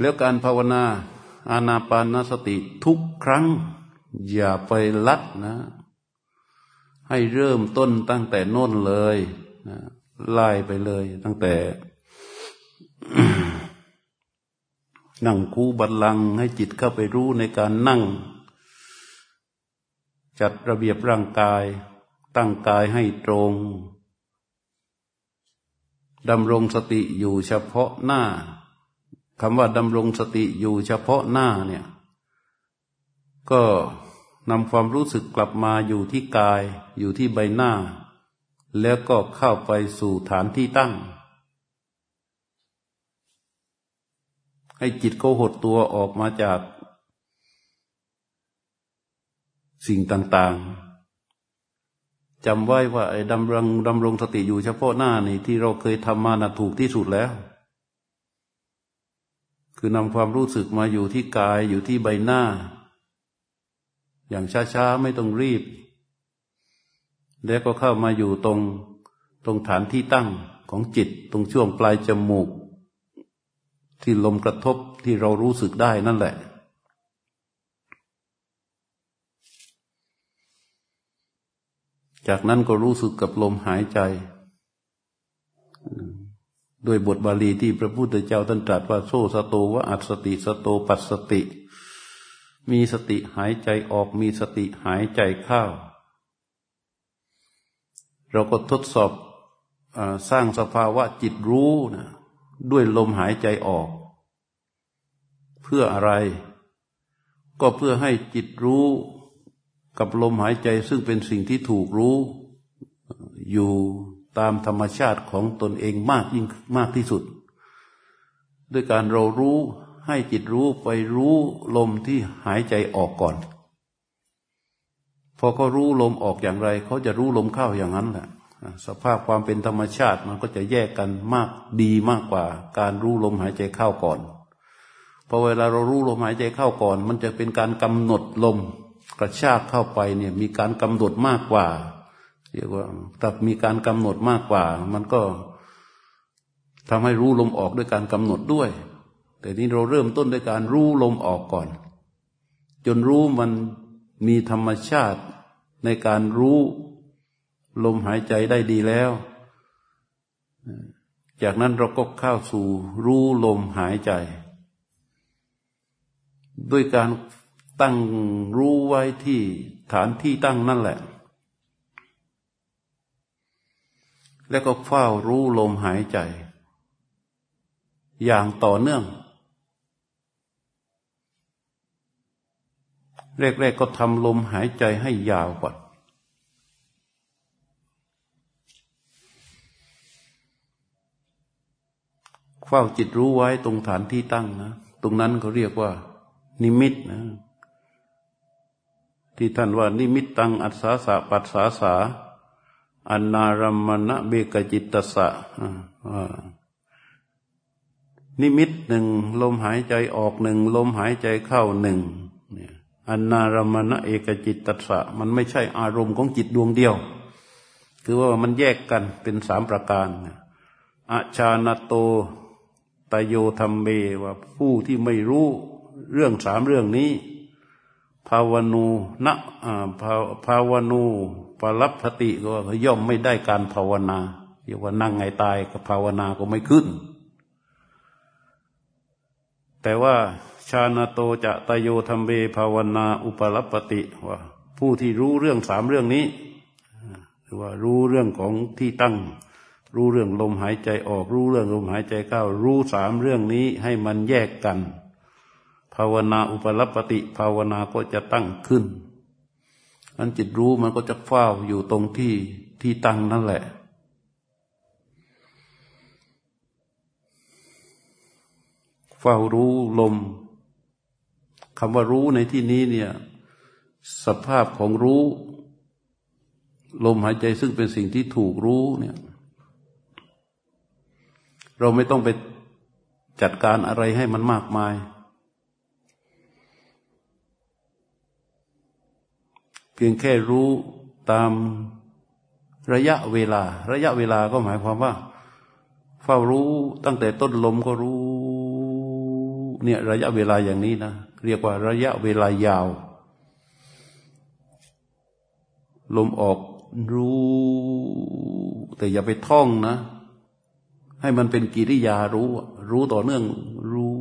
แล้วการภาวนาอานาปานสติทุกครั้ง อย่าไปลัดนะ ให้เริ่มต้นตั้งแต่น้นเลยนะไล่ไปเลย ตั้งแต่ นั่งคูบัลลังให้จิตเข้าไปรู้ในการนั่ง จัดระเบียบร่างกาย ตั้งกายให้ตรงดำรงสติอยู่เฉพาะหน้า คำว่าดำรงสติอยู่เฉพาะหน้าเนี่ย ก็นำความรู้สึกกลับมาอยู่ที่กาย อยู่ที่ใบหน้า แล้วก็เข้าไปสู่ฐานที่ตั้ง ให้จิตเขาหดตัวออกมาจาก สิ่งต่างๆจำไว้ว่าไอ้ดำรงดำรงสติอยู่เฉพาะหน้านี่ที่เราเคยทำมานะถูกที่สุดแล้ว คือนำความรู้สึกมาอยู่ที่กายอยู่ที่ใบหน้า อย่างช้าๆไม่ต้องรีบ แล้วก็เข้ามาอยู่ตรงตรงฐานที่ตั้งของจิตตรงช่วงปลายจมูก ที่ลมกระทบที่เรารู้สึกได้นั่นแหละ จากนั้นก็รู้สึกกับลมหายใจ ด้วยบทบาลีที่พระพุทธเจ้าท่านตรัสว่าโซสโตวะอัตสติสโตปัสสติ มีสติหายใจออกมีสติหายใจเข้าเราก็ทดสอบอสร้างสภาวะจิตรู้นะด้วยลมหายใจออก เพื่ออะไร ก็เพื่อให้จิตรู้กับลมหายใจซึ่งเป็นสิ่งที่ถูกรู้อยู่ ตามธรรมชาติของตนเองมากยิ่งมากที่สุด ด้วยการเรารู้ให้จิตรู้ไปรู้ลมที่หายใจออกก่อน พอเขารู้ลมออกอย่างไร เขาจะรู้ลมเข้าอย่างนั้นแหละสภาพความเป็นธรรมชาติมันก็จะแยกกันมากดีมากกว่า การรู้ลมหายใจเข้าก่อนพอเวลาเรารู้ลมหายใจเข้าก่อน มันจะเป็นการกำหนดลมกระชากเข้าไปเนี่ยมีการกำหนดมากกว่า เรียกว่าถ้ามีการกำหนดมากกว่า มันก็ทำให้รู้ลมออกด้วยการกำหนดด้วย แต่นี้เราเริ่มต้นด้วยการรู้ลมออกก่อน จนรู้มันมีธรรมชาติในการรู้ลมหายใจได้ดีแล้ว จากนั้นเราก็เข้าสู่รู้ลมหายใจ ด้วยการตั้งรู้ไว้ที่ฐานที่ตั้งนั่นแหละ แล้วก็เฝ้ารู้ลมหายใจ อย่างต่อเนื่อง แรกๆก็ทำลมหายใจให้ยาวก่อนเฝ้าจิตรู้ไว้ตรงฐานที่ตั้งนะ ตรงนั้นเขาเรียกว่า นิมิตนะ ที่ท่านว่านิมิตตังอัศสาสะปัสสาสา อนนารมณะเบกจิตตสะนิมิตหนึ่งลมหายใจออกหนึ่งลมหายใจเข้าหนึ่งอนนารมณะเอกจิตตสะมันไม่ใช่อารมณ์ของจิตดวงเดียว คือว่ามันแยกกันเป็นสามประการอาชาณโตตโยธรรมเมว่าผู้ที่ไม่รู้เรื่องสามเรื่องนี้ ภาวนูนะภาวนู ปรับพติก็ย่อมไม่ได้การภาวนาเรียกว่านั่งไงตายกับภาวนาก็ไม่ขึ้น แต่ว่าชาณโตจะตโยธรรมเบภาวนาอุปรับปติว่าผู้ที่รู้เรื่องสามเรื่องนี้หรือว่ารู้เรื่องของที่ตั้ง รู้เรื่องลมหายใจออก รู้เรื่องลมหายใจเข้า รู้สามเรื่องนี้ให้มันแยกกัน ภาวนาอุปรับปติ ภาวนาก็จะตั้งขึ้น อันจิตรู้มันก็จะเฝ้าอยู่ตรงที่ที่ตั้งนั่นแหละ เฝ้ารู้ลมคำว่ารู้ในที่นี้เนี่ย สภาพของรู้ ลมหายใจซึ่งเป็นสิ่งที่ถูกรู้เนี่ย เราไม่ต้องไปจัดการอะไรให้มันมากมาย พียงแค่รู้ตามระยะเวลา ระยะเวลาก็หมายความว่า เฝ้ารู้ตั้งแต่ต้นลมก็รู้ เนี่ยระยะเวลาอย่างนี้นะเรียกว่าระยะเวลายาว ลมออกรู้ แต่อย่าไปท่องนะ ให้มันเป็นกิริยารู้ รู้ต่อเนื่องรู้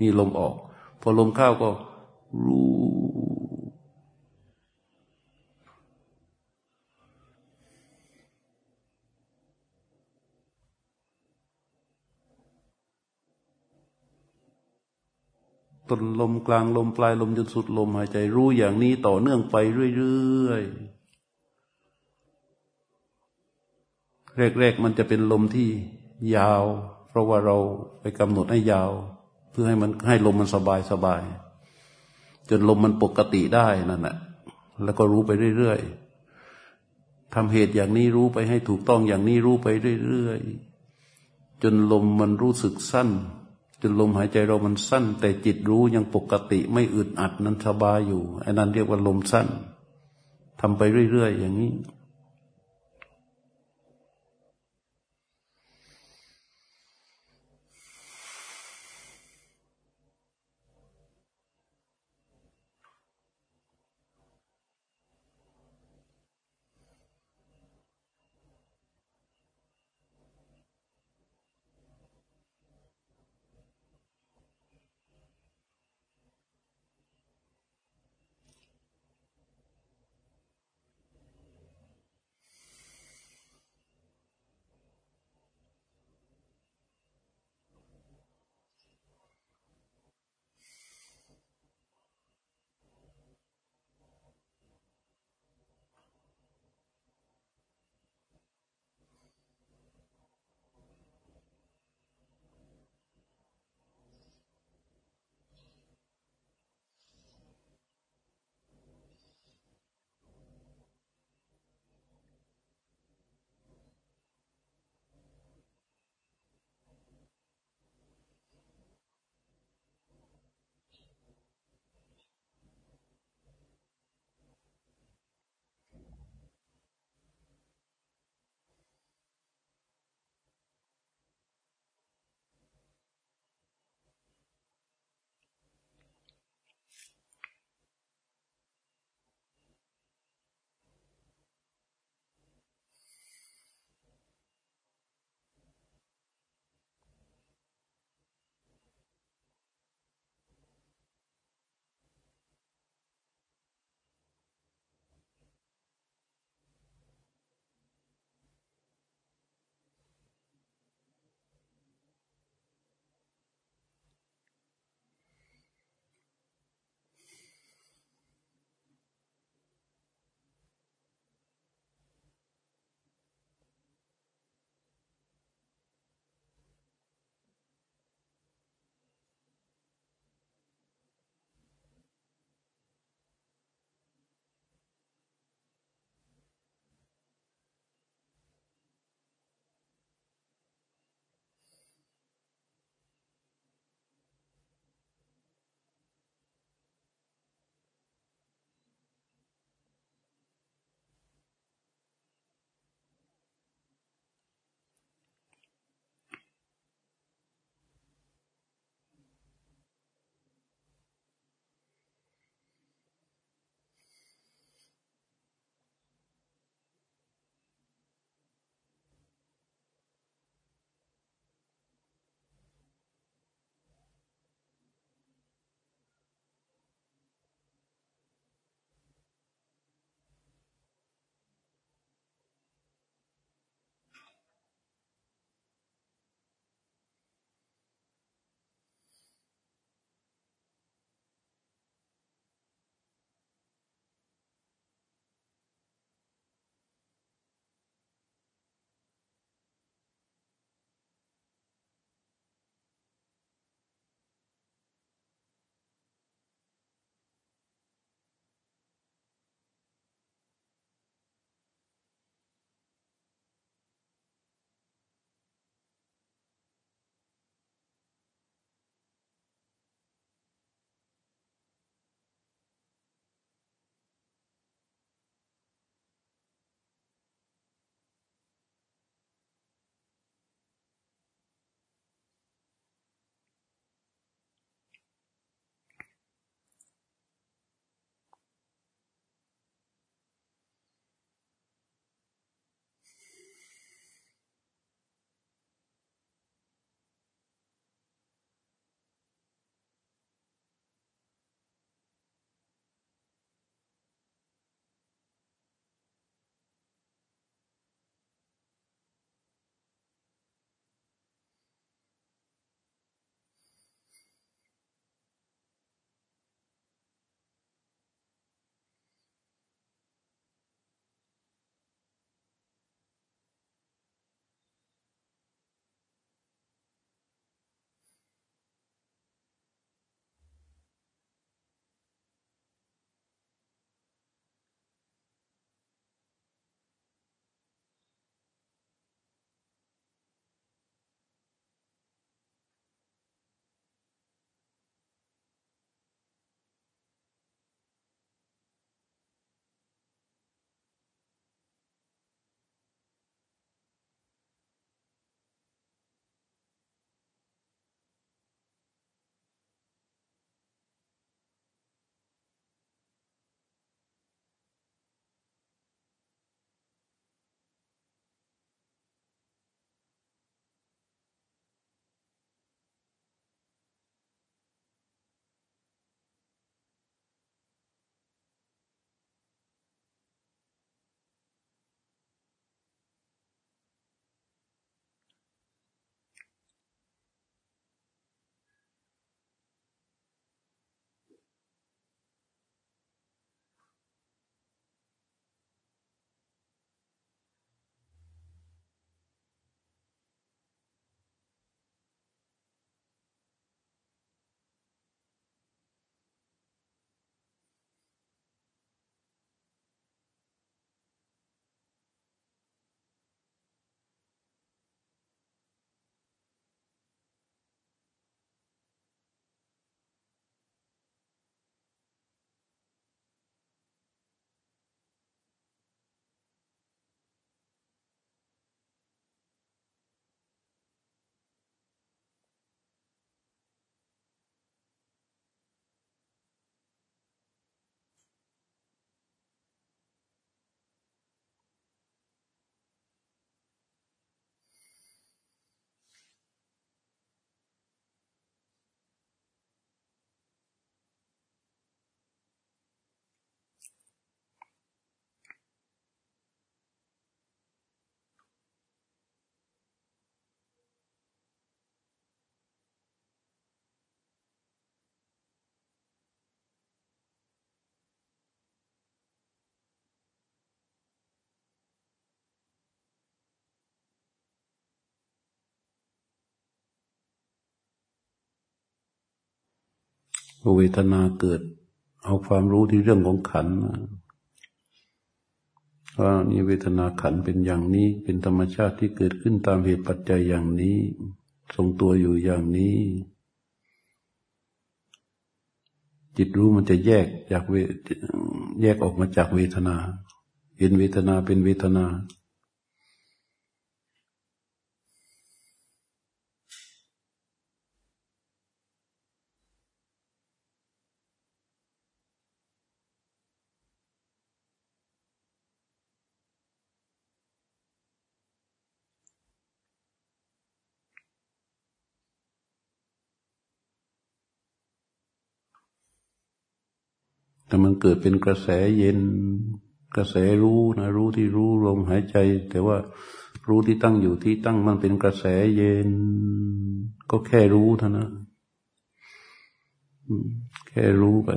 นี่ลมออก พอลมเข้าก็ รู้ ต้นลมกลางลมปลายลมจนสุดลมหายใจรู้อย่างนี้ต่อเนื่องไปเรื่อยๆ แรกๆมันจะเป็นลมที่ยาว เพราะว่าเราไปกำหนดให้ยาว เพื่อให้มันให้ลมมันสบายสบาย จนลมมันปกติได้นั่นแหละแล้วก็รู้ไปเรื่อยๆทำเหตุอย่างนี้รู้ไปให้ถูกต้องอย่างนี้รู้ไปเรื่อยๆจนลมมันรู้สึกสั้น จนลมหายใจเรามันสั้น แต่จิตรู้ยังปกติไม่อึดอัดนั้นสบายอยู่อันนั้นเรียกว่าลมสั้นทำไปเรื่อยๆอย่างนี้ เวทนาเกิด เอาความรู้ที่เรื่องของขันว่านี่เวทนาขันเป็นอย่างนี้ เป็นธรรมชาติที่เกิดขึ้นตามเหตุปัจจัยอย่างนี้ ทรงตัวอยู่อย่างนี้ จิตรู้มันจะแยกจากเวแยกออกมาจากเวทนา เห็นเวทนาเป็นเวทนา แต่มันเกิดเป็นกระแสเย็น กระแสรู้นะรู้ที่รู้ลมหายใจ แต่ว่ารู้ที่ตั้งอยู่ที่ตั้งมันเป็นกระแสเย็น ก็แค่รู้เท่านั้นแค่รู้ไป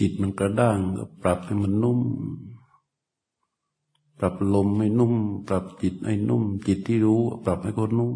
จิตมันกระด้างก็ปรับให้มันนุ่ม ปรับลมให้นุ่ม ปรับจิตให้นุ่ม จิตที่รู้ ปรับให้คนนุ่ม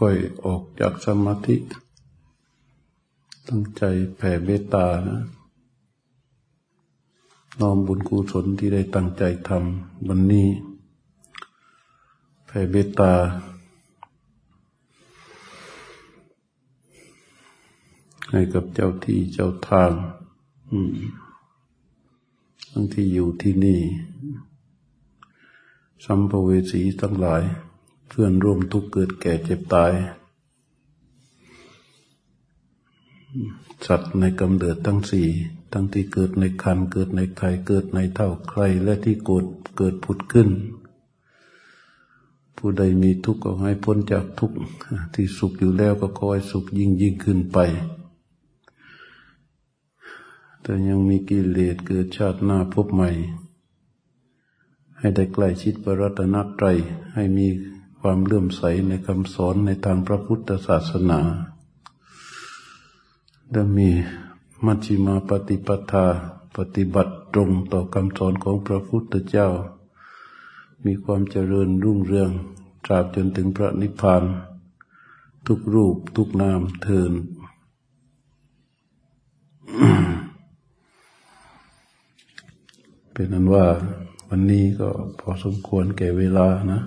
ค่อยๆออกจากสมาธิ ตั้งใจแผ่เมตตานะน้อมบุญกุศลที่ได้ตั้งใจทำวันนี้ แผ่เมตตา ให้กับเจ้าที่เจ้าทาง ทั้งที่อยู่ที่นี่ สัมภเวสีทั้งหลาย เพื่อนร่วมทุกเกิดแก่เจ็บตาย สัตว์ในกำเนิดทั้งสี่ ทั้งที่เกิดในคันเกิดในไข่เกิดในเท่าใคร และที่โกดเกิดผุดขึ้น ผู้ใดมีทุกข์ก็ให้พ้นจากทุกข์ที่สุขอยู่แล้วก็คอยสุขยิ่งยิ่งขึ้นไป แต่ยังมีกิเลสเกิดชาติหน้าพบใหม่ ให้ได้ใกล้ชิดพระรัตนตรัยให้มีความเลื่อมใสในคำสอนในทางพระพุทธศาสนาและมีมัชฌิมาปฏิปทาปฏิบัติตรงต่อคำสอนของพระพุทธเจ้า มีความเจริญรุ่งเรืองตราบจนถึงพระนิพพาน ทุกรูปทุกนามเทิน เป็นนั้นว่าวันนี้ก็พอสมควรแก่เวลานะ